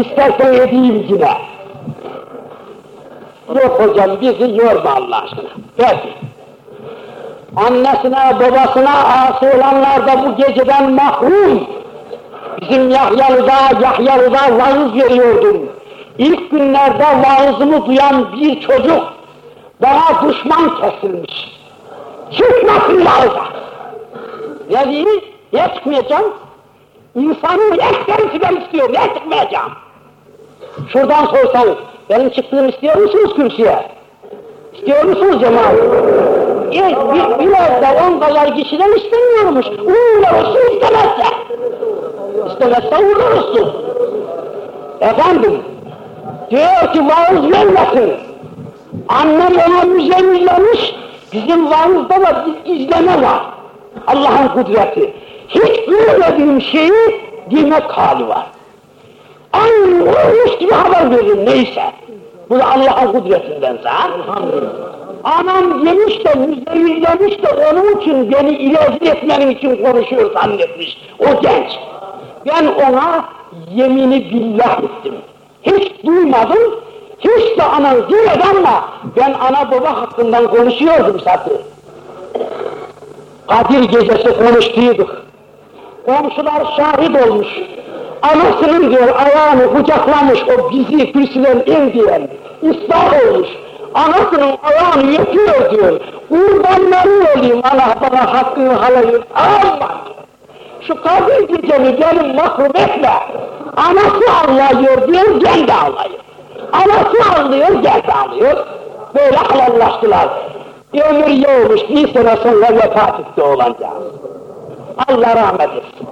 İstersen edeyim yine. Yok hocam bizi yorma Allah aşkına. Peki. Annesine babasına ası olanlar da bu geceden mahrum. Bizim Yahyalı'da, Yahyalı'da vaaz veriyordum. İlk günlerde vaazımı duyan bir çocuk bana düşman kesilmiş. Çıkmasın vaaza. Ne diyeyim? Çıkmayacağım? İnsanın ekserisi ben istiyorum, çıkmayacağım? Şuradan sorsan, benim çıktığımı istiyor musunuz kürsüye? İstiyor musunuz cemaat? E, bir, biraz da on kadar kişiden istemiyormuş. Uğurlar olsun istemezse. İstemezse uğurlar olsun. Efendim, diyor ki vaaz vermesin. Annem ona müzemmillemiş, bizim vaazda da bir izleme var. Allah'ın kudreti. Hiç görmediğim şeyi demek hali var. Aynı olmuş gibi haber veririm neyse. Bu da Allah'ın kudretinden Anam yemiş de müzdevillemiş de onun için beni ilacı etmenin için konuşuyor zannetmiş. O genç. Ben ona yemini billah ettim. Hiç duymadım, hiç de anan demedi ama ben ana baba hakkından konuşuyordum zaten. Kadir gecesi konuştuyduk. Komşular şahit olmuş. Anasının diyor ayağını kucaklamış o bizi kürsüden in diyen. İslah olmuş. Anasının ayağını yapıyor diyor. Kurbanları olayım ana bana hakkını halayım. Aman! Şu kadir gecemi benim mahrum etme. Anası ağlıyor diyor, gel de ağlayır. Anası ağlıyor, gel de ağlıyor. Böyle halallaştılar. Ömür yoğmuş, bir sene sonra vefat etti oğlancağız. Allah rahmet etsin.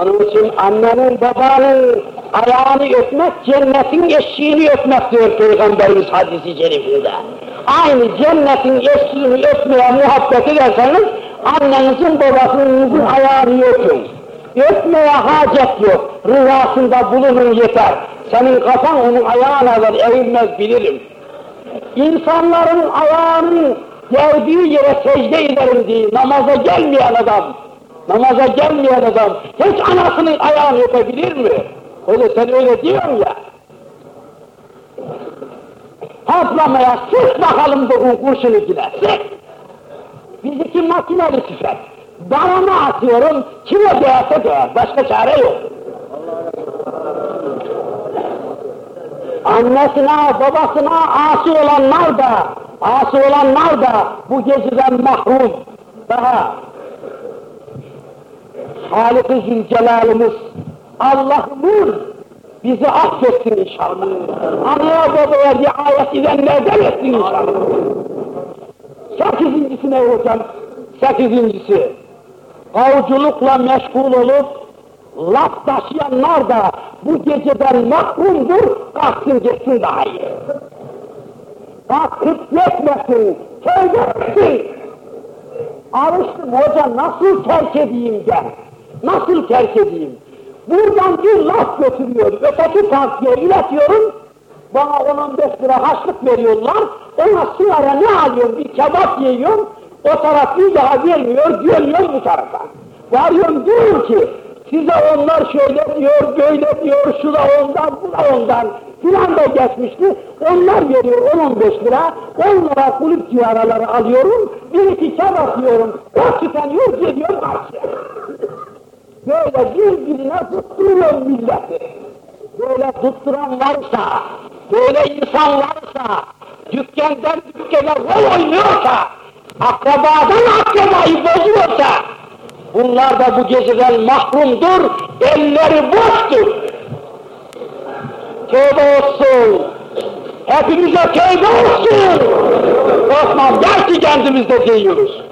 Onun için annenin babanın ayağını öpmek, cennetin eşiğini öpmek diyor Peygamberimiz hadisi şerifinde. Aynı cennetin eşiğini öpmeye muhabbet ederseniz, annenizin babasının ayağını öpün. Öpmeye hacet yok, rızasında bulunun yeter. Senin kafan onun ayağına ver, eğilmez bilirim. İnsanların ayağının geldiği yere secde ederim diye namaza gelmeyen adam, namaza gelmeyen adam hiç anasının ayağını öpebilir mi? Öyle sen öyle diyorsun ya. Haplamaya sık bakalım bu kurşunu yine, sık. Bizdeki makineli tüfek. Darama atıyorum, kime değerse değer, başka çare yok. Annesine, babasına asi olanlar da, asi olanlar da bu geceden mahrum. Daha Halik-i Zülcelal'imiz, Allah'ımız bizi affetsin inşallah. Anaya babaya riayet edenlerden etsin inşallah. Sekizincisi ne hocam? Sekizincisi, avcılıkla meşgul olup, laf taşıyanlar da bu geceden mahrumdur, kalksın gitsin daha iyi. Kalkıp yetmesin, tövbe etsin. Alıştım hoca nasıl terk edeyim ben? Nasıl terk edeyim? Buradan bir laf götürüyor, öteki partiye iletiyorum, bana 10-15 lira haçlık veriyorlar, ona sigara ne alıyorum, bir kebap yiyorum, o taraf bir daha vermiyor, dönüyorum bu tarafa. Varıyorum diyor ki, size onlar şöyle diyor, böyle diyor, şu da ondan, bu da ondan, filan da geçmişti, onlar veriyor 10-15 lira, 10 lira kulüp cigaraları alıyorum, bir iki kebap yiyorum, o tükeniyor, geliyor karşıya. Böyle birbirine tutturuyor milleti. Böyle tutturan varsa, böyle insan varsa, dükkandan dükkana rol oynuyorsa, akrabadan akrabayı bozuyorsa, bunlar da bu geceden mahrumdur, elleri boştur. Tövbe olsun! Hepimize tövbe olsun! Osman, gerçi kendimizde diyoruz.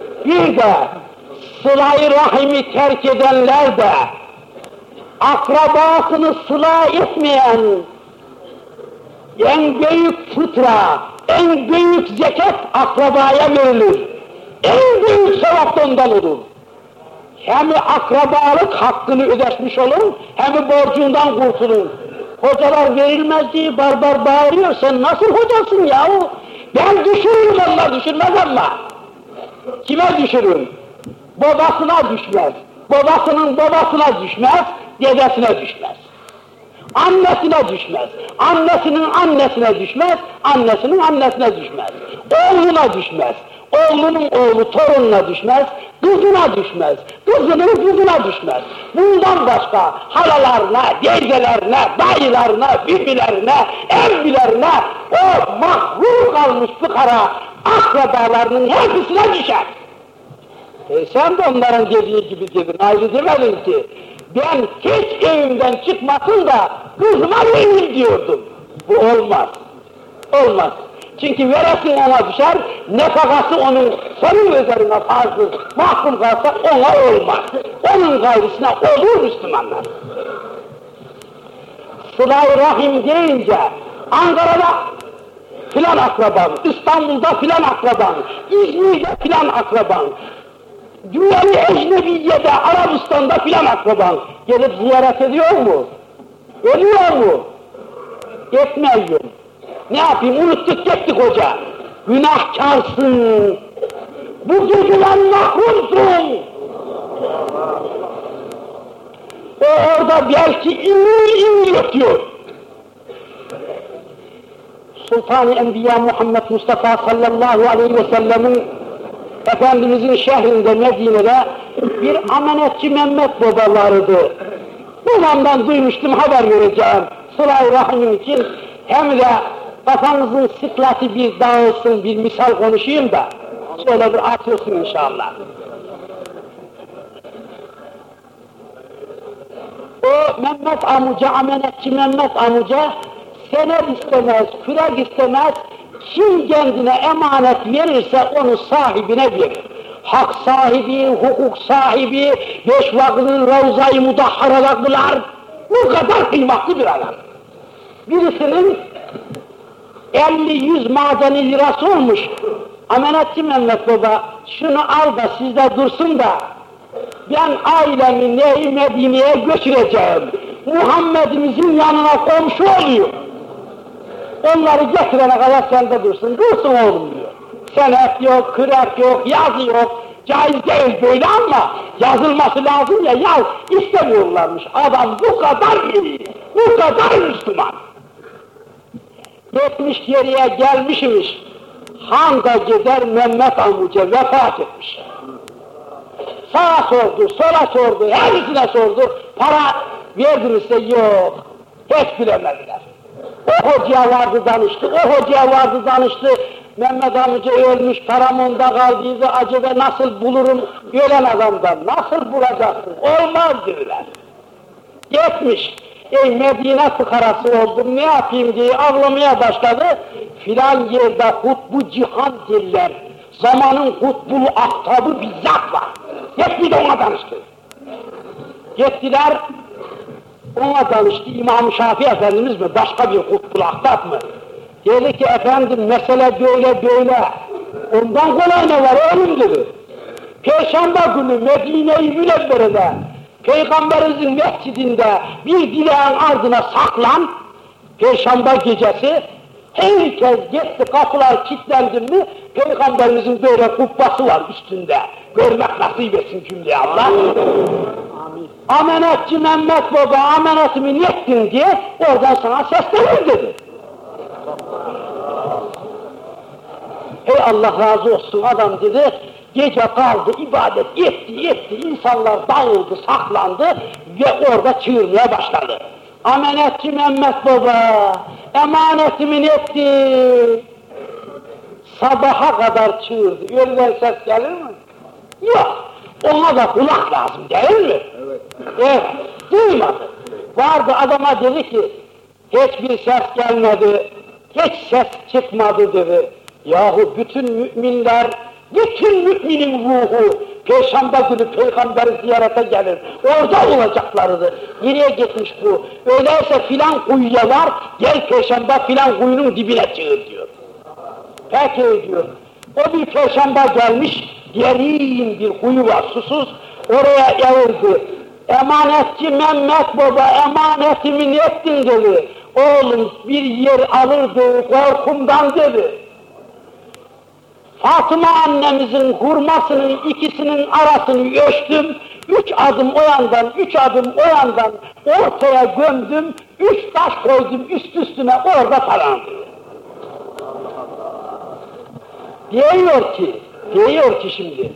Bir de sıla-i rahimi terk edenler de akrabasını sıla etmeyen en büyük fıtra, en büyük zekat akrabaya verilir. En büyük sevap ondan olur. Hem akrabalık hakkını ödeşmiş olur, hem borcundan kurtulur. Hocalar verilmez diye barbar bağırıyor, sen nasıl hocasın yahu? Ben düşürürüm onlar düşürmez ama. Kime düşürür? Babasına düşmez. babasının babasına düşmez, dedesine düşmez. Annesine düşmez. Annesinin annesine düşmez, annesinin annesine düşmez. Oğluna düşmez. Oğlunun oğlu torununa düşmez, kızına düşmez. Kızının kızına düşmez. Bundan başka halalarına, teyzelerine, dayılarına, bibilerine, emmilerine o mahrum kalmış fıkara akrabalarının hepsine düşer. E sen de onların dediği gibi dedin, ayrı demedin ki. Ben hiç evimden çıkmasın da kızıma vereyim diyordum. Bu olmaz. Olmaz. Çünkü veresin ona düşer, nefakası onun senin üzerine farzdır. Mahkum kalsa ona olmaz. Onun gayrısına olur Müslümanlar. Sıla-i Rahim deyince Ankara'da filan akraban, İstanbul'da filan akraban, İzmir'de filan akraban, Dünyayı ecnebiyede, Arabistan'da filan akraban gelip ziyaret ediyor mu? Ediyor mu? Etmiyor. Ne yapayım? Unuttuk gittik hoca. Günahkarsın. Bu geceden mahrumsun. O orada belki inil inil ötüyor. Sultan-ı Enbiya Muhammed Mustafa sallallahu aleyhi ve sellemin Efendimizin şehrinde Medine'de bir amanetçi Mehmet Baba vardı. Babamdan duymuştum haber vereceğim. Sıla-i Rahim için hem de kafanızın sıklatı bir dağılsın, bir misal konuşayım da şöyle bir atılsın inşallah. O Mehmet amca, amanetçi Mehmet amca sener istemez, kürek istemez, kim kendine emanet verirse onu sahibine verir. Hak sahibi, hukuk sahibi, beş vakının ravza-i. Bu kadar kıymetli bir adam. Birisinin 50-100 madeni lirası olmuş. Amenetçi Mehmet Baba, şunu al da sizde dursun da, ben ailemi neyi Medine'ye götüreceğim. Muhammed'imizin yanına komşu oluyor. Onları getirene kadar sende dursun. Dursun oğlum diyor. Senet yok, kürek yok, yazı yok. Caiz değil böyle ama yazılması lazım ya, ya istemiyorlarmış. Adam bu kadar iyi, bu kadar Müslüman. Yetmiş geriye gelmişmiş. Handa gider Mehmet amca vefat etmiş. Sağa sordu, sola sordu, hepsine sordu. Para verdinizse yok. Hiç bilemediler. O hocaya vardı danıştı, o hocaya vardı danıştı. Mehmet amca ölmüş, param onda kaldıydı, acaba nasıl bulurum ölen adamdan, nasıl bulacaksın, olmaz diyorlar. Yetmiş, ey Medine fıkarası oldum, ne yapayım diye ağlamaya başladı. Filan yerde hutbu cihan diller, zamanın hutbulu ahtabı bizzat var. Yetti de ona danıştı. Gittiler, ona danıştı İmam Şafii Efendimiz mi, başka bir ahtab mı? Dedi ki efendim mesele böyle böyle, ondan kolay ne var oğlum dedi. Perşembe günü Medine-i Münevvere'de, Peygamberimizin mescidinde bir dileğin ardına saklan, Perşembe gecesi, herkes gitti, kapılar kilitlendi mi, Peygamberimizin böyle kubbası var üstünde. Görmek nasip etsin cümleye Allah. Amenetçi Mehmet Baba amenetimi yettin diye oradan sana seslenir dedi. Hey Allah razı olsun adam dedi, gece kaldı, ibadet etti, etti, insanlar dağıldı, saklandı ve orada çığırmaya başladı. Amenetçi Mehmet Baba, emanetimin etti. Sabaha kadar çığırdı, öyle ses gelir mi? Yok, ona da kulak lazım değil mi? Evet. Evet, duymadı. Vardı adama dedi ki, hiçbir ses gelmedi, hiç ses çıkmadı dedi. Yahu bütün müminler, bütün müminin ruhu Perşembe günü peygamberi ziyarete gelir. Orada olacaklarıdır. Nereye gitmiş bu? Öyleyse filan kuyuya var, gel Perşembe filan kuyunun dibine çığır diyor. Peki diyor. O bir Perşembe gelmiş, derin bir kuyu var, susuz. Oraya evirdi. Emanetçi Mehmet Baba emanetimi ne ettin dedi. Oğlum bir yer alırdı korkumdan dedi. Fatıma annemizin hurmasının ikisinin arasını ölçtüm, üç adım o yandan, üç adım o yandan ortaya gömdüm, üç taş koydum üst üstüne orada parandı. Diyor ki, diyor ki şimdi,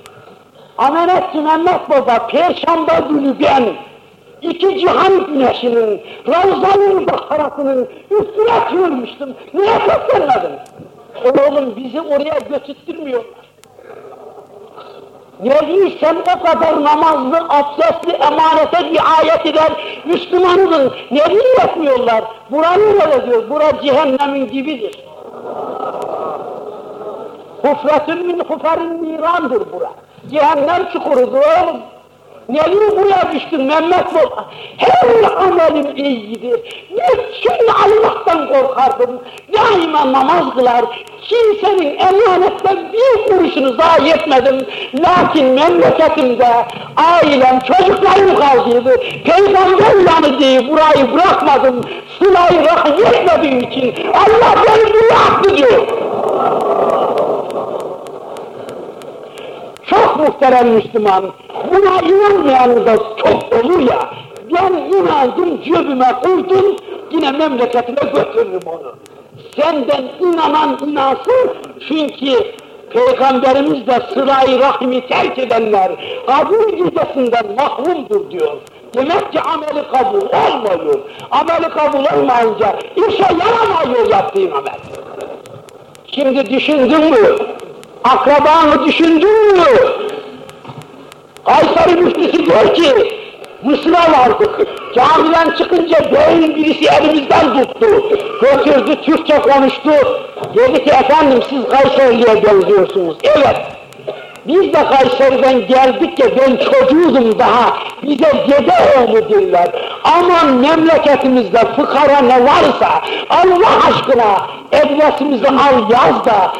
Amenettin Baba, Perşembe günü ben iki cihan güneşinin, Ravzanın bakarasının üstüne çığırmıştım. Niye seslenmedin? Oğlum bizi oraya götürtmüyorlar. Neredeysen o kadar namazlı, abdestli, emanete riayet eden Müslümanıdın. Nereye yapmıyorlar? Buranın öyle diyor, bura cehennemin gibidir. Hufretün min huferin nirandır bura. Cehennem çukurudur oğlum. Neyin buraya düştün Mehmet Baba? Her amelim iyidir. Bütün Allah'tan korkardım. Daima namaz kılar. Kimsenin emanetten bir kuruşunu zayi etmedim. Lakin memleketimde ailem, çocuklarım kaldıydı. Peygamber yanı diye burayı bırakmadım. Sılayı rahim etmediğim için Allah beni bıraktı diyor. Çok muhterem Müslüman, buna inanmayanı da çok olur ya, ben inandım cebime koydum, yine memleketine götürürüm onu. Senden inanan inansın, çünkü Peygamberimiz de sıla-i rahimi terk edenler kabul gecesinden mahrumdur diyor. Demek ki ameli kabul olmuyor. Ameli kabul olmayınca işe yaramıyor yaptığın amel. Şimdi düşündün mü? Akrabanı düşündün mü? Kayseri müftüsü diyor ki, Mısır'a vardık. Camiden çıkınca beyin birisi elimizden tuttu. Götürdü, Türkçe konuştu. Dedi ki efendim siz Kayseri'ye benziyorsunuz. Evet. Biz de Kayseri'den geldik ya ben çocuğudum daha. Bize dede oğlu derler. Aman memleketimizde fıkara ne varsa Allah aşkına adresimizi al yaz da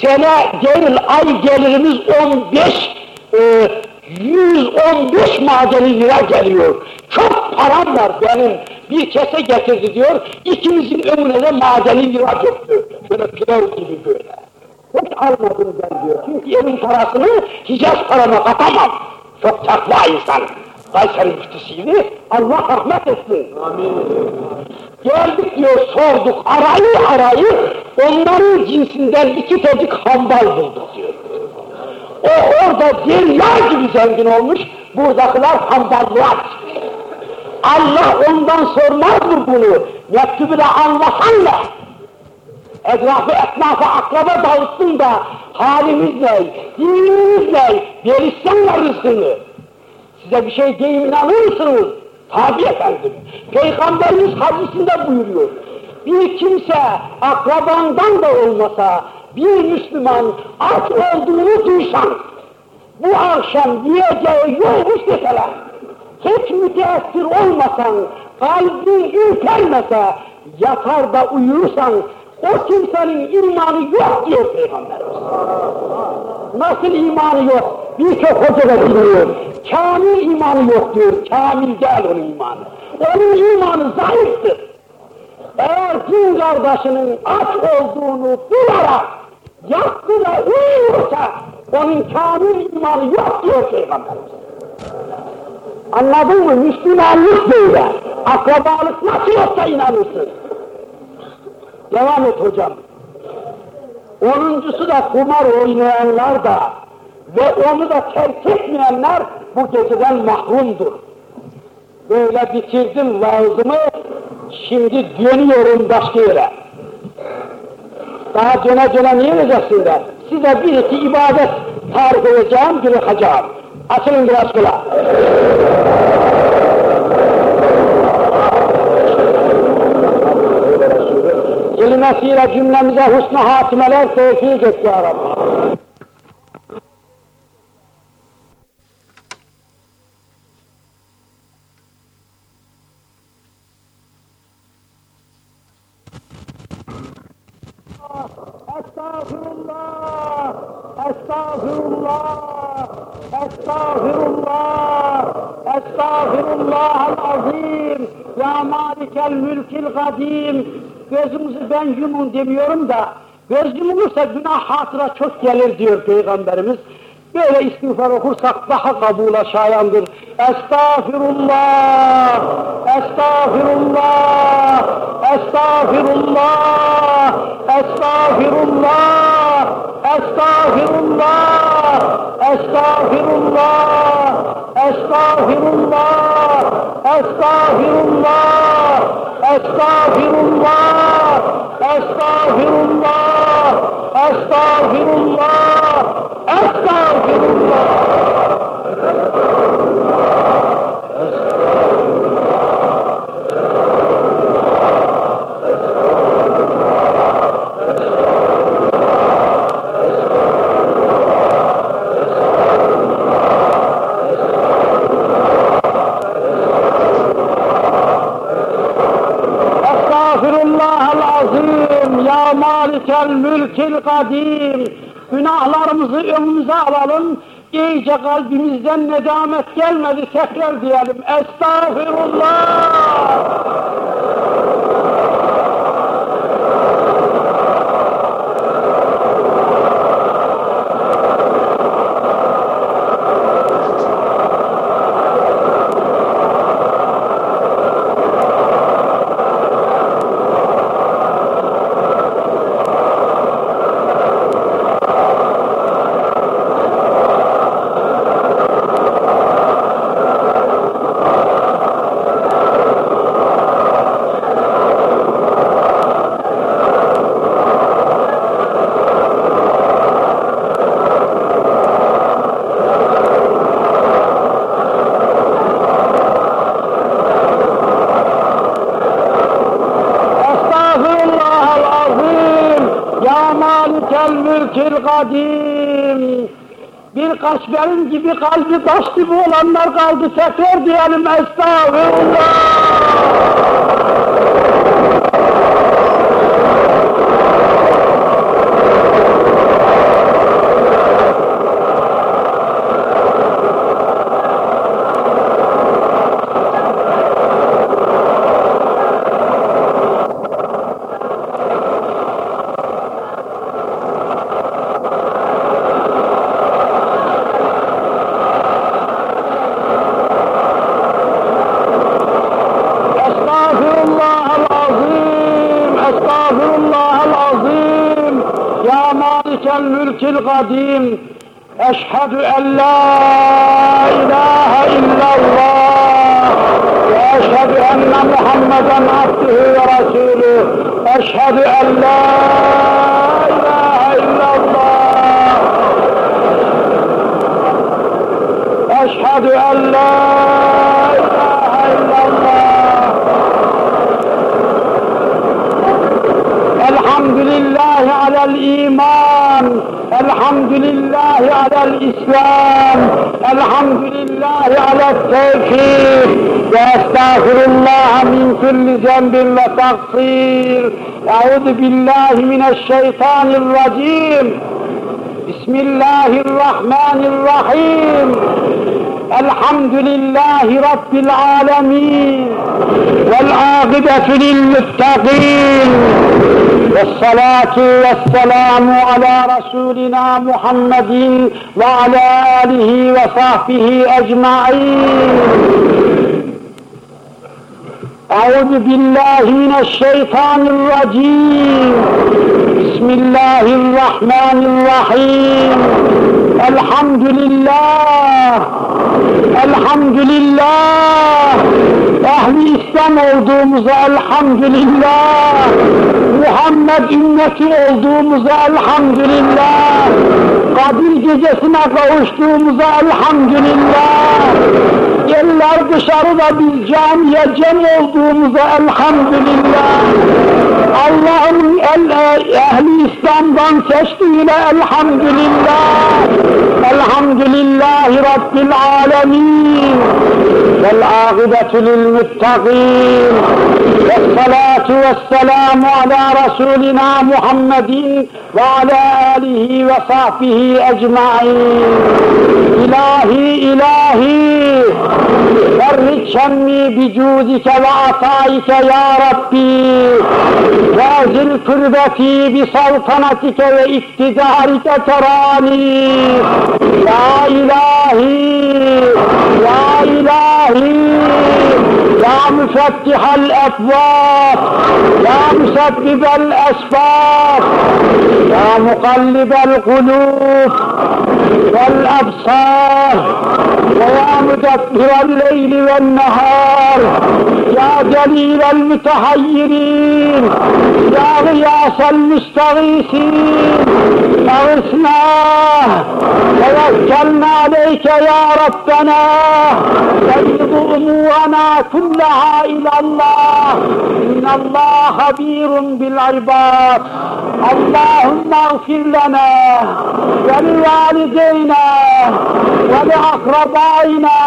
sene gelir ay gelirimiz 15 e, 115 madeni lira geliyor. Çok param var benim. Bir kese getirdi diyor. İkimizin önüne de madeni lira döktü. Böyle pilav gibi böyle. Hiç almadım ben diyor. Çünkü evin parasını Hicaz parama katamam. Çok takva insan. Kayseri müftüsüydü. Allah rahmet etsin. Amin. Geldik diyor sorduk arayı arayı onların cinsinden iki çocuk hambal bulduk diyor. O orada derya gibi zengin olmuş, buradakiler hamballığa Allah ondan sormaz mı bunu? Mektubuyla anlasanla. Etrafı etnafa akraba dağıttın da halimiz ne, dinimiz ne, verirsenler rızkını. Size bir şey diyeyim inanır mısınız? Tabi efendim. Peygamberimiz hadisinde buyuruyor. Bir kimse akrabandan da olmasa bir Müslüman aç olduğunu duysan bu akşam yiyeceği yokmuş deseler hiç müteessir olmasan kalbin ürpermese yatar da uyursan o kimsenin imanı yok diyor Peygamberimiz. Nasıl imanı yok? Birçok hoca da biliyor. Kamil imanı yok diyor. Kamil değil onun imanı. Onun imanı zayıftır. Eğer din kardeşinin aç olduğunu bilerek yattı da uyuyorsa onun kamil imanı yok diyor Peygamberimiz. Anladın mı? Müslümanlık böyle. Akrabalık nasıl yoksa inanırsın. Devam et hocam. Onuncusu da kumar oynayanlar da ve onu da terk etmeyenler bu geceden mahrumdur. Böyle bitirdim vaazımı, şimdi dönüyorum başka yere. Daha döne döne niye de? Size bir iki ibadet tarif edeceğim, bırakacağım. Açılın biraz kula. Kelimesiyle cümlemize husn hatimeler tevfik et ya Rabbi. Estağfirullah, estağfirullah, estağfirullah, estağfirullah azim, ya malikel mülkil kadim. Gözümüzü ben yumun demiyorum da, göz yumulursa günah hatıra çok gelir diyor Peygamberimiz. Böyle istiğfar okursak daha kabula şayandır. Estağfirullah, estağfirullah, estağfirullah, estağfirullah, estağfirullah, estağfirullah, estağfirullah, estağfirullah, estağfirullah, estağfirullah, estağfirullah, estağfirullah. Estağfirullahal azim ya malikel mülkil kadim günahlarımızı önümüze alalım. İyice kalbimizden nedamet gelmedi tekrar diyelim. Estağfirullah Estağfirullahal azim ya malikel mülkil kadim Birkaç benim gibi kalbi taş gibi olanlar kaldı. Tekrar diyelim estağfirullah العظيم يا مالك الملك القديم أشهد أن لا إله إلا الله وأشهد أن محمدا عبده ورسوله أشهد أن لا إله إلا الله أشهد أن لا لله على الإيمان الحمد لله على الإسلام الحمد لله على التوفيق وأستغفر الله من كل ذنب وتقصير أعوذ بالله من الشيطان الرجيم بسم الله الرحمن الرحيم الحمد لله رب العالمين والعاقبة للمتقين والصلاة والسلام على رسولنا محمد وعلى آله وصحبه أجمعين. أعوذ بالله من الشيطان الرجيم. بسم الله الرحمن الرحيم. الحمد لله. الحمد لله. ehli İslam olduğumuza elhamdülillah Muhammed ümmeti olduğumuza elhamdülillah, Kadir gecesine kavuştuğumuza elhamdülillah, eller dışarıda bir camiye cem olduğumuza elhamdülillah, Allah'ın el, e, ehli İslam'dan seçtiğine elhamdülillah, elhamdülillahi Rabbil alemin, vel âgıbetü lil muttaqin, ve salâ والسلام على رسولنا محمد وعلى آله وصحبه أجمعين. إلهي إلهي فرج شمي بجودك وعطائك يا ربي. وأزل كربتي بسلطنتك وإقتدارك تراني. يا إلهي يا إلهي. يا مفتح الأبواب يا مسبب الأسباب يا مقلب القلوب والأبصار ويا مدبر الليل والنهار. يا جليل المتحيرين يا غياث المستغيثين أغثنا توكلنا عليك يا ربنا بيض أمورنا كلها. إلى الله. إن الله خبير بالعباد. اللهم اغفر لنا ولوالدينا ولأقربائنا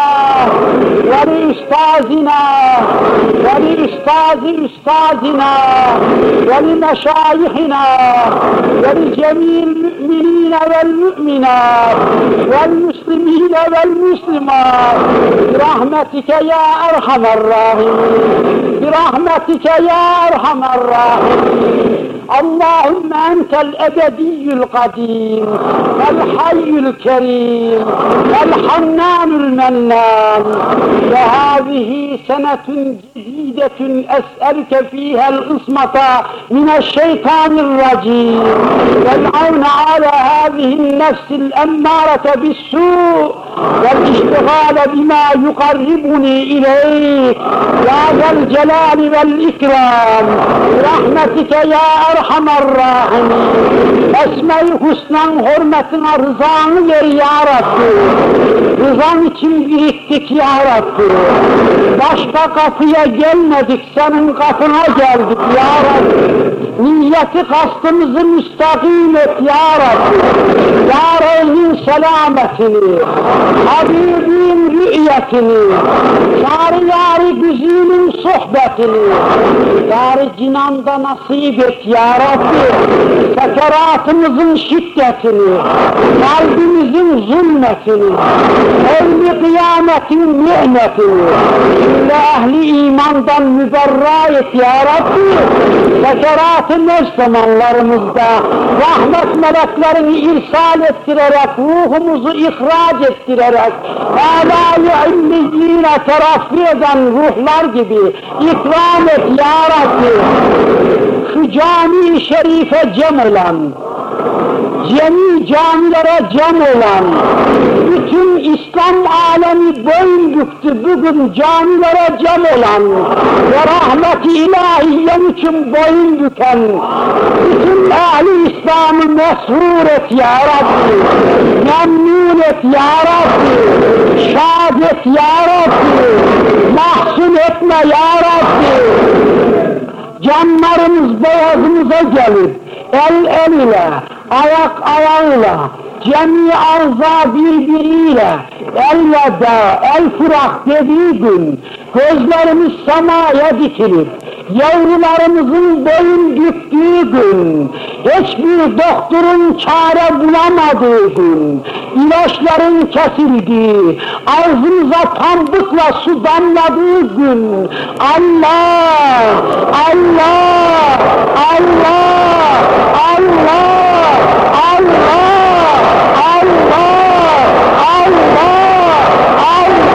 ولأستاذنا ولأستاذ أستاذنا ولمشايخنا ولجميع المؤمنين والمؤمنات والمسلمين والمسلمات برحمتك يا أرحم الراحمين برحمتك يا أرحم الراحمين. اللهم أنت الأبدي القديم الحي الكريم الحنان المنان. وهذه سنة جديدة أسألك فيها العصمة من الشيطان الرجيم. والعون على هذه النفس الأمارة بالسوء والاشتغال بما يقربني إليك يا ذا الجلال والإكرام برحمتك يا Erhamer Rahim. Esme-i Husna'nın hürmetine rızanı ver ya Rabbi. Rızan için biriktik ya Rabbi. Başka kapıya gelmedik, senin kapına geldik ya Rabbi. Niyeti kastımızı müstakim et ya Rabbi. Yareynin selametini, Habibin rü'yetini, Şari yari güzinin sohbetini, Dar cinanda nasip et ya Rabbi. Sekeratımızın şiddetini, kalbimizin zulmetini, evli kıyametin nimetini, illa ehli imandan müberra et ya Rabbi. Sekerat-ı zamanlarımızda rahmet meleklerini irsal ettirerek, ruhumuzu ihraç ettirerek, âlâ-i illiyine teraffi eden ruhlar gibi ikram et ya Rabbi. Şu cami-i şerife cem olan, cemi camilere cem olan, bütün İslam alemi boyun büktü bugün camilere cem olan ve rahmeti ilahiyen için boyun büken bütün ehli İslam'ı mesrur et ya Rabbi, memnun et ya Rabbi, şad et ya Rabbi, mahzun etme ya Rabbi, canlarımız boğazımıza gelir, el el ile, ayak ayağıyla, cemi arza birbiriyle, el yada, el fırak dediği gün, gözlerimiz semaya dikilip, yavrularımızın boyun büktüğü gün, hiçbir doktorun çare bulamadığı gün, ilaçların kesildiği, ağzımıza pambıkla su damladığı gün, Allah, Allah, Allah, Allah, Allah, Allah, جل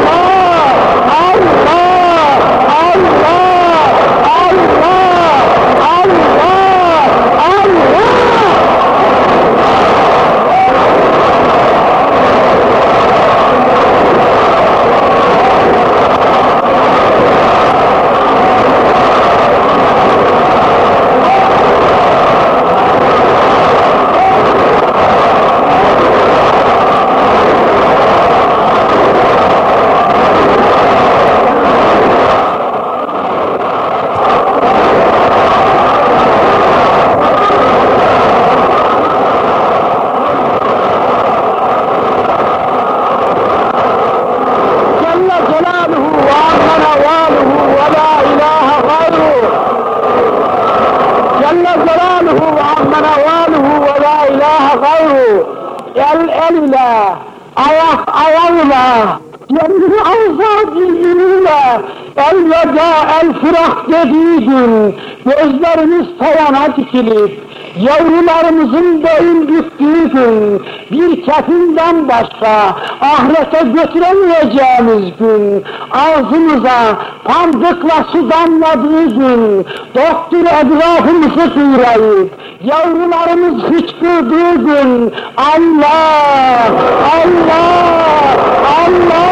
dikilip yavrularımızın boyun büktüğü gün bir kefinden başka ahirete götüremeyeceğimiz gün ağzımıza pandıkla su damladığı gün doktor etrafımızı kıvrayıp yavrularımız hıçkırdığı gün Allah Allah Allah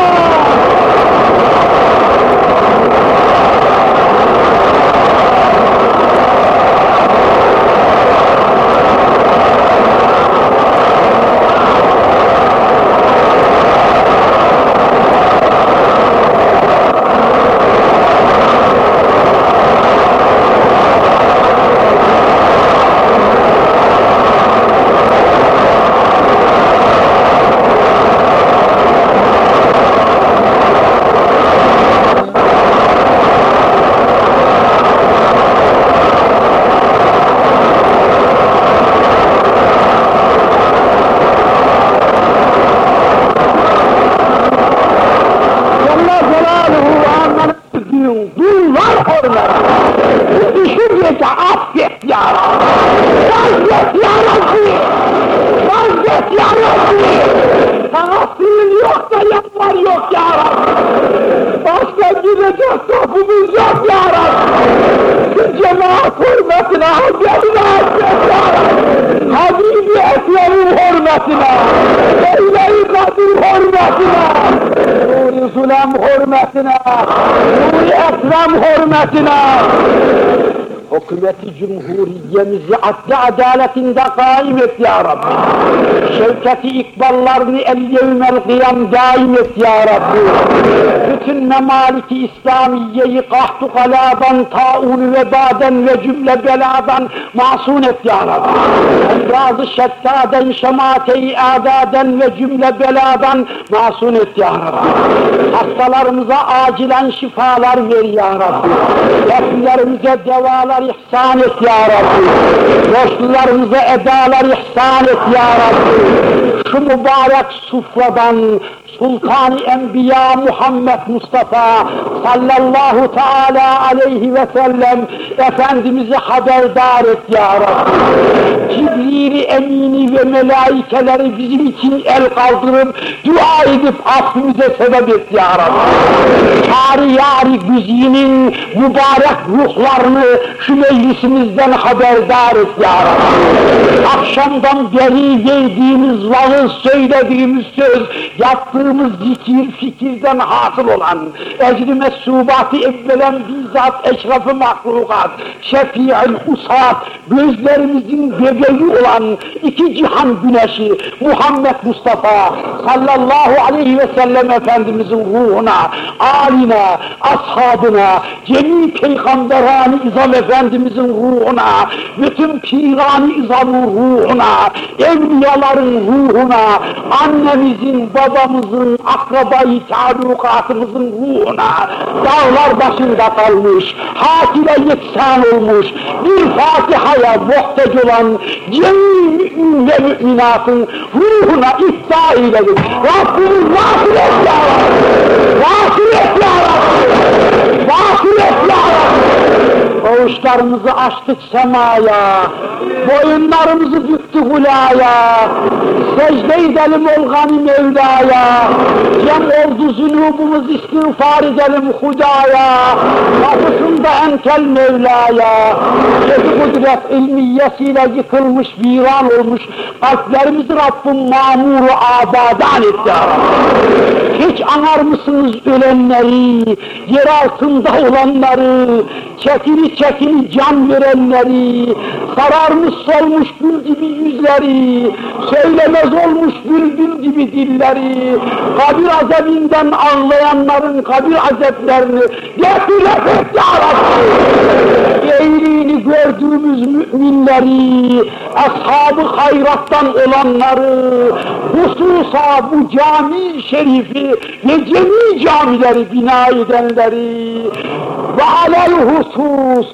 hükümeti cumhuriyemizi adli adaletinde kaim et ya Rabbi. Şevketi ikballarını el yevmel kıyam daim et ya Rabbi. Bütün memaliki İslamiyeyi kahtu kaladan, taun ve baden ve cümle beladan masun et ya Rabbi. Emrazı şettaden, şemate-i adaden ve cümle beladan masun et ya Rabbi. Hastalarımıza acilen şifalar ver ya Rabbi. Heplerimize devalar ihsan et ya Rabbi. Borçlularımıza edalar ihsan et ya Rabbi. Şu mübarek sufradan Sultan-ı Enbiya Muhammed Mustafa sallallahu teala aleyhi ve sellem Efendimiz'i haberdar et ya Rabbi. Cibril-i Emini ve melaikeleri bizim için el kaldırıp dua edip affimize sebep et ya Rabbi. Çağrı yari güzinin mübarek ruhlarını şu meclisimizden haberdar et ya Rabbi. Akşamdan beri verdiğimiz vaaz, söylediğimiz söz, yaptığımız zikir, fikirden hasıl olan, ecri mesubatı evvelen bizzat eşrafı mahlukat, şefi'il usat, gözlerimizin bebeği olan iki cihan güneşi Muhammed Mustafa sallallahu aleyhi ve sellem Efendimizin ruhuna, aline, ashabına, cemi peygamberani izam Efendimizin ruhuna, bütün pirani izamın ruhuna, evliyaların ruhuna, annemizin, babamızın, akrabayı talukatımızın ruhuna, dağlar başında kalmış, hakile yeksan olmuş, bir Fatiha'ya muhtaç olan cemi mümin ve müminatın ruhuna iddia eyledim. Rabbimiz vasıl et ya Rabbi! Vasıl et ya Rabbi! Ya Rabbi! Avuçlarımızı açtık semaya, boyunlarımızı büktük hulaya, secde edelim olganı Mevla'ya, cem oldu zünubumuz istiğfar edelim Huda'ya, kapısında entel Mevla'ya, yedi kudret ilmiyesiyle yıkılmış, viran olmuş, kalplerimizi Rabbim mamuru abadan etti Hiç anar mısınız ölenleri, yer altında olanları, çekili çekili can verenleri, sararmış solmuş gül gibi yüzleri, söylemez olmuş bülbül gibi dilleri, kabir azebinden ağlayanların kabir azeplerini getiret et ya Rabbi! Eğriğini gördüğümüz müminleri, ashab-ı hayrattan olanları, hususa bu cami şerifi ve cemi camileri bina edenleri ve alel husus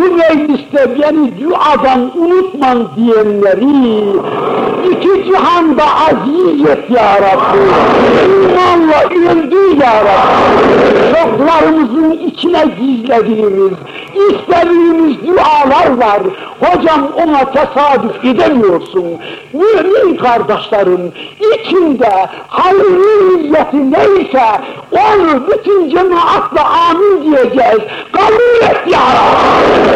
şu mecliste beni duadan unutman diyenleri iki cihanda aziz et ya Rabbi. İmanla öldü ya Rabbi. Çoklarımızın içine gizlediğimiz istediğimiz dualar var. Hocam ona tesadüf edemiyorsun. Mümin kardeşlerim içinde hayırlı niyeti neyse onu bütün cemaatle amin diyeceğiz. Kabul et ya Rabbi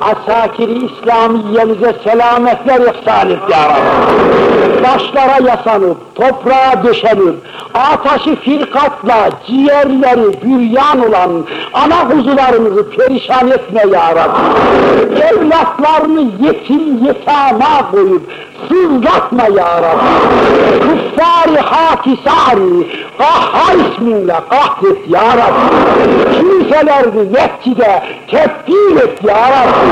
asakiri İslamiyemize selametler ihsan et ya Rabbi. Taşlara yasanıp, toprağa döşenip, ataşı firkatla ciğerleri büryan olan ana kuzularımızı perişan etme ya Rabbi. Evlatlarını yetim yetama koyup sızlatma ya Rabbi. Kuffari hakisari, kahhar isminle kahret ya Rabbi. Kimselerini mescide tebdil et ya Rabbi.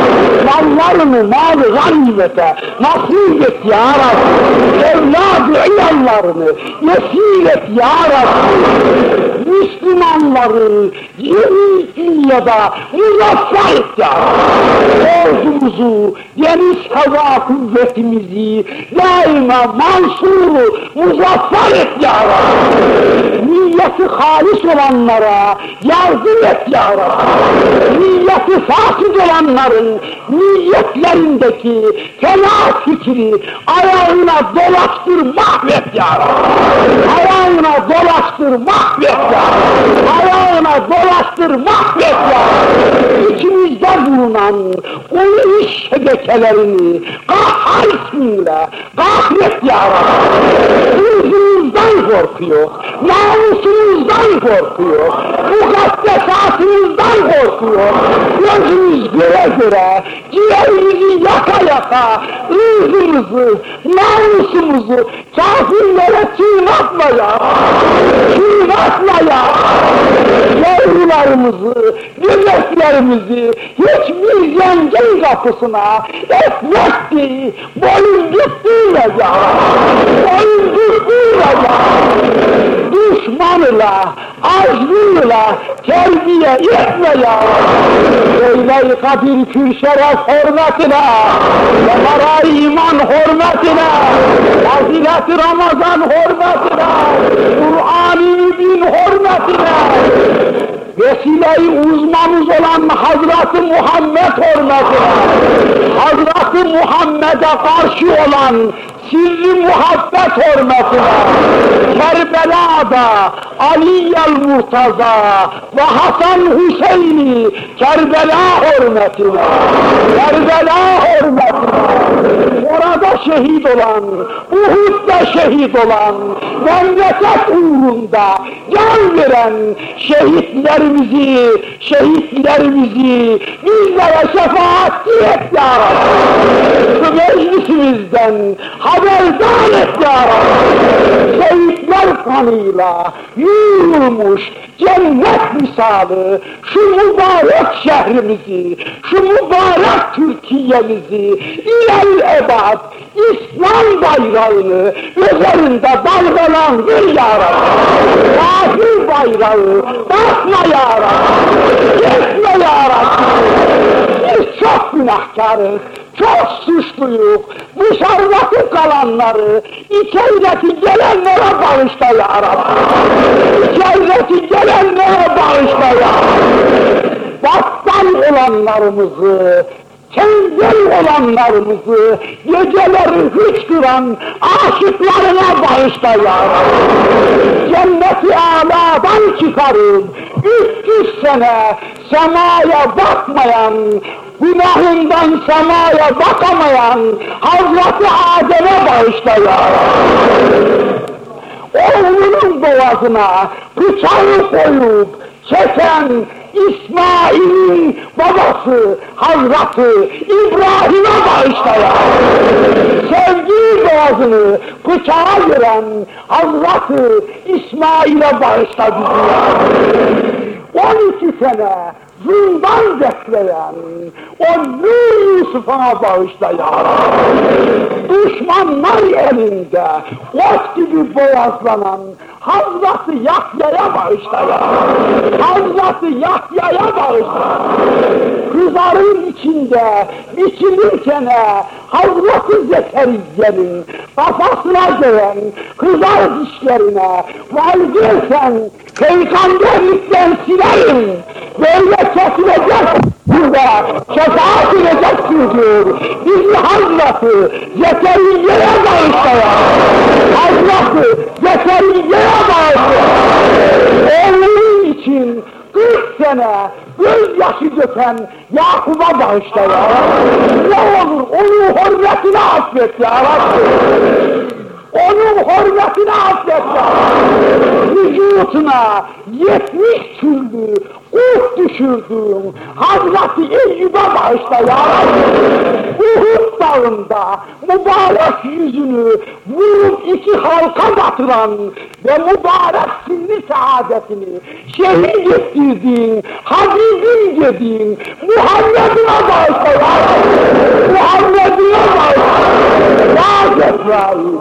Mallarını mal ganimete nasip et ya Rabbi. Evladı iyallarını nesip et ya Rabbi. Müslümanları yeni dünyada muzaffer et ya Rabbi. Ordumuzu, deniz hava kuvvetimizi daima mansuru muzaffer et ya. Niyeti halis olanlara yardım et ya. Niyeti fasit olanların niyetlerindeki fena fikri ayağına dolaştır mahvet ya Rabbi. Ayağına dolaştır mahvet ya Rabbi. Ayağına dolaştır mahvet ya Rabbi. İçimizde bulunan o şebekelerini kahhar isminle kahret ya. Hırzımızdan korkuyor, namusumuzdan korkuyor, mukaddesatımızdan korkuyor. Gözümüz göre göre, ciğerimizi yaka yaka, ırzımızı, namusumuzu kafirlere çiğnatma ya, çiğnatma ya. Yavrularımızı, bebeklerimizi hiçbir zengin kapısına etmek değil, boyunluk değil ya, boyunluk değil ya. Düşmanıyla, arzuyla terbiye etme ya. Eyle-i Kadir Kür Şeref hürmetine, Zemara iman hürmetine, Fazilet-i Ramazan hürmetine, Kur'an-ı Mübin hürmetine, vesile-i uzmanımız olan Hazreti Muhammed hürmetine, Hazreti Muhammed'e karşı olan sirri muhabbet hürmetine, Kerbela'da Aliyel Murtaza ve Hasan Hüseyin'i Kerbela hürmetine, Kerbela hürmetine, orada şehit olan, Uhud'da şehit olan, memleket uğrunda can veren şehitlerimizi, şehitlerimizi bizlere şefaat et ya Rabbi. Meclisimizden haberdar et ya Rabbi. Şehitler kanıyla yuyulmuş cennet misali şu mübarek şehrimizi, şu mübarek Türkiye'mizi ilel ebad İslam bayrağını üzerinde dalgalandır ya Rabbi. Bayrağı basma ya Rabbi. Kesme ya Rabbi. Biz çok günahkarız, çok suçluyuz. Dışarıdaki kalanları içerideki gelenlere bağışla ya Rabbi. İçerideki gelenlere bağışla ya Rabbi. Battal olanlarımızı, tembel olanlarımızı, geceleri hıçkıran aşıklarına bağışla ya. Cenneti aladan çıkarıp 300 sene semaya bakmayan, günahından semaya bakamayan Hazreti Adem'e bağışla ya. Oğlunun boğazına bıçağı koyup çeken İsmail'in babası Hazreti İbrahim'e bağışla ya. Sevgi boğazını bıçağa giren Hazreti İsmail'e bağışla bizi ya. O 12 sene zindan bekleyen o Yusuf'a bağışla ya Düşmanlar elinde ot gibi boğazlanan Hazreti Yahya'ya bağışla ya Hazreti Yahya'ya bağışla. Kızarın içinde biçilirken Hazreti Zekeriyye'nin kafasına gelen kızar dişlerine vay gelsen peygamberlikten silerim. Böyle kesilecek burada şefaat edeceksin diyor. Bizi Hazreti Zekeriyye'ye bağışlaya. Hazreti Zekeriyye'ye bağışlaya. Oğlunun için 40 sene gözyaşı döken Yakup'a bağışla ya Ne olur onun hürmetini affet ya Rabbi. Onun hürmetini affet ya Vücutuna yetmiş türlü uh düşürdüğüm Hazreti Eyyub'a bağışla ya Uhud dağında mübarek yüzünü vurup iki halka batıran ve mübarek sinni saadetini şehit ettirdiğin, Habibim dediğin Muhammed'ine bağışla ya Muhammed'ine bağışla Ya Cebrail,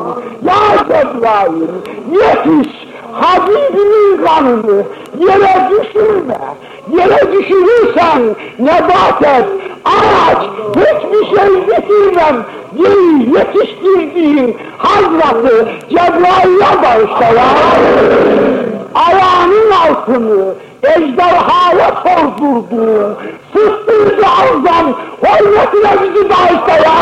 Ya Cebrail yetiş Habibinin kanını yere düşürme. Yere düşürürsen nebat et, ağaç, hiçbir şey bitirmem. Yeri yetiştirdiğin Hazreti Cebrail'e bağışla ya. Ayağının altını ejderhaya sordurduğun sıstırıcı azam hürmetine bizi bağışla ya.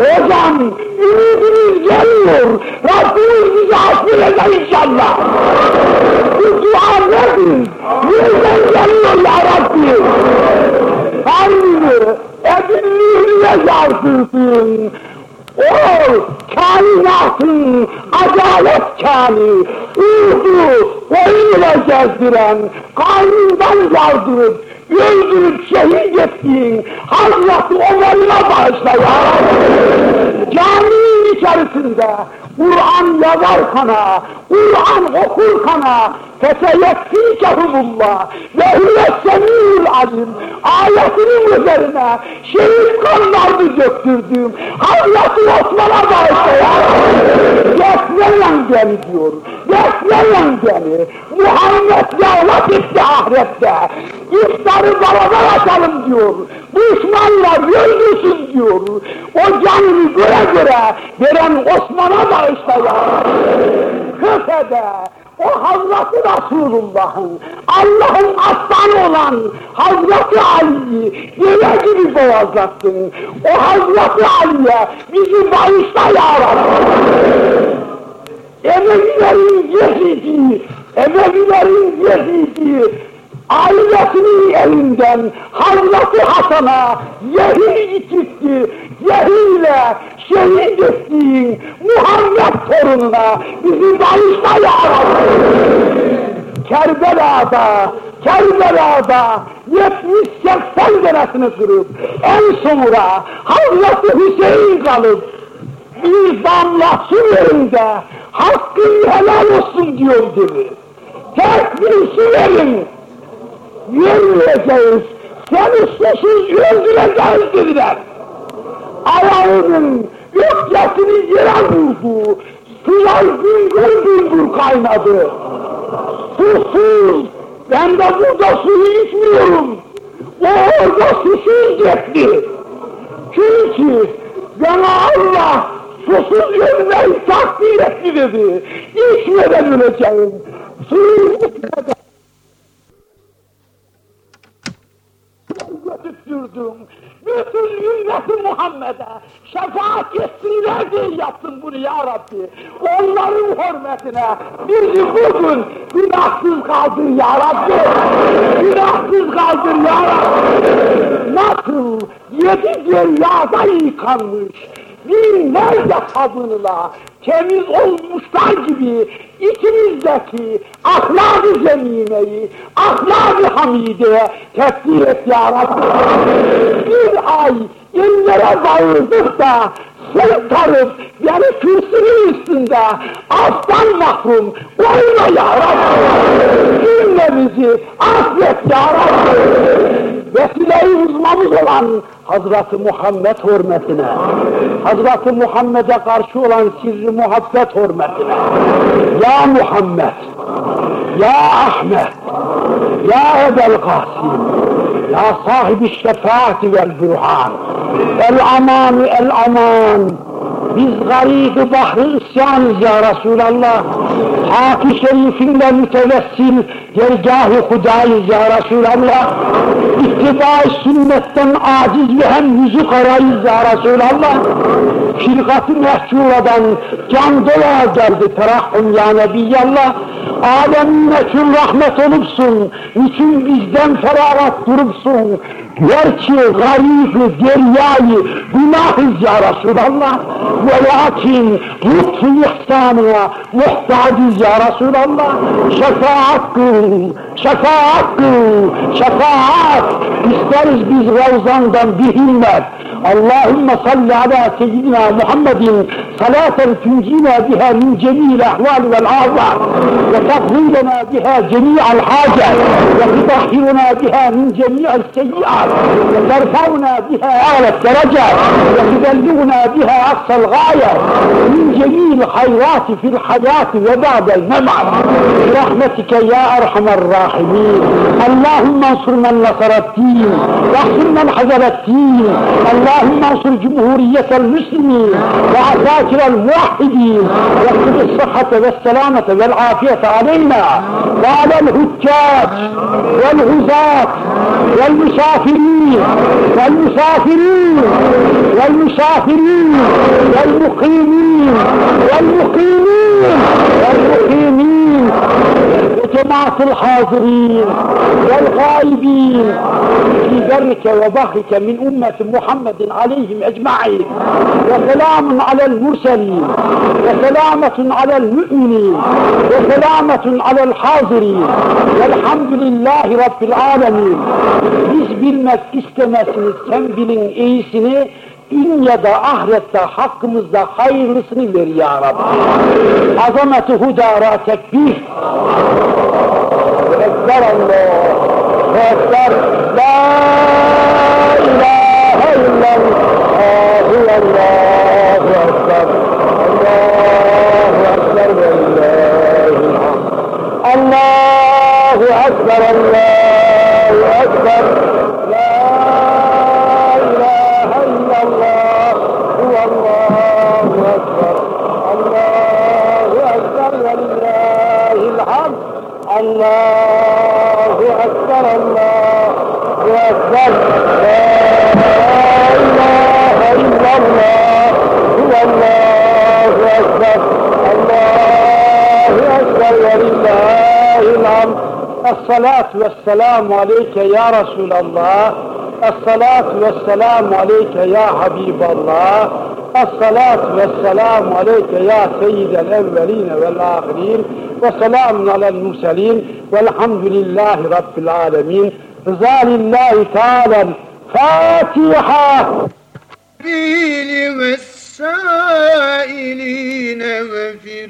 Hocam ümidimiz geliyor. Rabbimiz bizi affedecek inşallah. Bu dua nedir? Nereden geliyor ya Rabbi? Tanrı'nı edinliğine yansırsın. O kainatın adalet kâni, oyun ile gezdiren, karnından yardırıp, öldürüp şehit ettiğin Hazreti Ömer'ine bağışla ya Caminin içerisinde Kur'an yazar kana, Kur'an okur kana, feseyekfîkehumullah ve huves alim. Ayetinin üzerine şehit kanlarını döktürdüğüm Hazreti Osman'a bağışla ya Besmelen gemi diyor, besmelen gemi Muhammed yağlat etti ahirette İftarı beraber açalım diyor düşmanlar öldürsün diyor o canını göre göre veren Osman'a bağışla ya Köfede o Hazreti Resulullah'ın, Allah'ın aslanı olan Hazreti Ali'yi deve gibi boğazlattın. O Hazreti Ali'ye bizi bağışla ya Rabbi. Emevilerin Yezidi, Emevilerin Yezidi, ailesinin elinden Hazreti Hasan'a zehir içirtti, zehirle şehit ettiğin Muhammed torununa bizi bağışla ya Rabbi. Kerbela'da, Kerbela'da 70-80 denesini kırıp en sonra Hazreti Hüseyin kalıp bir damla su yerinde hakkın helal olsun diyor gibi. Tek bir su verin, vermeyeceğiz, seni susuz öldüreceğiz dediler. Ayağının öfkesini yere vurdu, sular güngür güngür kaynadı. Susuz, ben de burada suyu içmiyorum. O orada susuz gitti. Çünkü bana Allah susuz ölmeyi takdir etti dedi. İçmeden öleceğim. Suyu içmeden. Götürdüm. Bütün ümmeti Muhammed'e şefaat etsinler diye yaptım bunu ya Rabbi. Onların hürmetine bizi bugün günahsız kaldır ya Rabbi. Günahsız kaldır ya Rabbi. Nasıl yedi deryada yıkanmış, binlerce sabırla temiz olmuşlar gibi içimizdeki ahlak-ı zemineyi, ahlak-ı hamideye tebdil et ya. Bir ay inlere bağırdık da sırt tarıp yani kürsünün üstünde aftan mahrum olma ya Rabbi. Cümlemizi affet ya Rabbi. Vesile-i uzmamız olan Hazreti Muhammed hürmetine, Hazreti Muhammed'e karşı olan sirri muhabbet hürmetine, Ya Muhammed, Ya Ahmet, Ya Ebel Kasim, Ya sahibi şefaati vel burhan, El aman el aman, biz garib bahri isyanız ya Resulallah. Hak-ı şerifinle mütevessil dergâh-ı hudayız ya Resulallah. İttiba-i sünnetten aciz ve hem yüzü karayız ya Resulallah. Şirkat-ı mehcuradan can doya geldi terahhüm ya Nebiyallah. Alemine için rahmet olupsun, için bizden feragat durupsun. Gerçi garip deryayı günahız ya Resulallah. Velakin lütfu ihsanına muhtacız ya Resulallah. Şefaat kıl, şefaat kıl, şefaat. İsteriz biz Ravzan'dan bir himmet. اللهم صل على سيدنا محمد صلاة تنجينا بها من جميع الأحوال والأعضاء وتقضي لنا بها جميع الحاجات وتطهرنا بها من جميع السيئات وترفعنا بها أعلى الدرجات وتبلغنا بها أقصى الغاية من جميع الخيرات في الحياة وبعد الممات. برحمتك يا أرحم الراحمين. اللهم انصر من نصر الدين واحسن من حزب الدين اللهم انصر جمهورية المسلمين وعساكر الموحدين واكتب الصحة والسلامة والعافية علينا وعلى الحجاج والغزاة والمسافرين والمسافرين والمسافرين والمقيمين والمقيمين والمقيمين. وجماعة الحاضرين والغائبين في برك وبحرك من أمة محمد عليهم أجمعين. وسلام على المرسلين وسلامة على المؤمنين وسلامة على الحاضرين. والحمد لله رب العالمين. biz bilmek istemezsiniz, sen iyisini, dünyada, ahirette hakkımızda hayırlısını ver ya Rabbi. Azameti hudara tekbir. Ekber Allah, Ekber, La ilahe illallah, Allahu Ekber, Allahu Ekber. Allahu Ekber, Allahu الصلاة والسلام عليك يا رسول الله. الصلاة والسلام عليك يا حبيب الله. الصلاة والسلام عليك يا سيد الأولين والآخرين. وسلام على المرسلين. والحمد لله رب العالمين. رضا لله تعالى الفاتحة. والسائلين وفي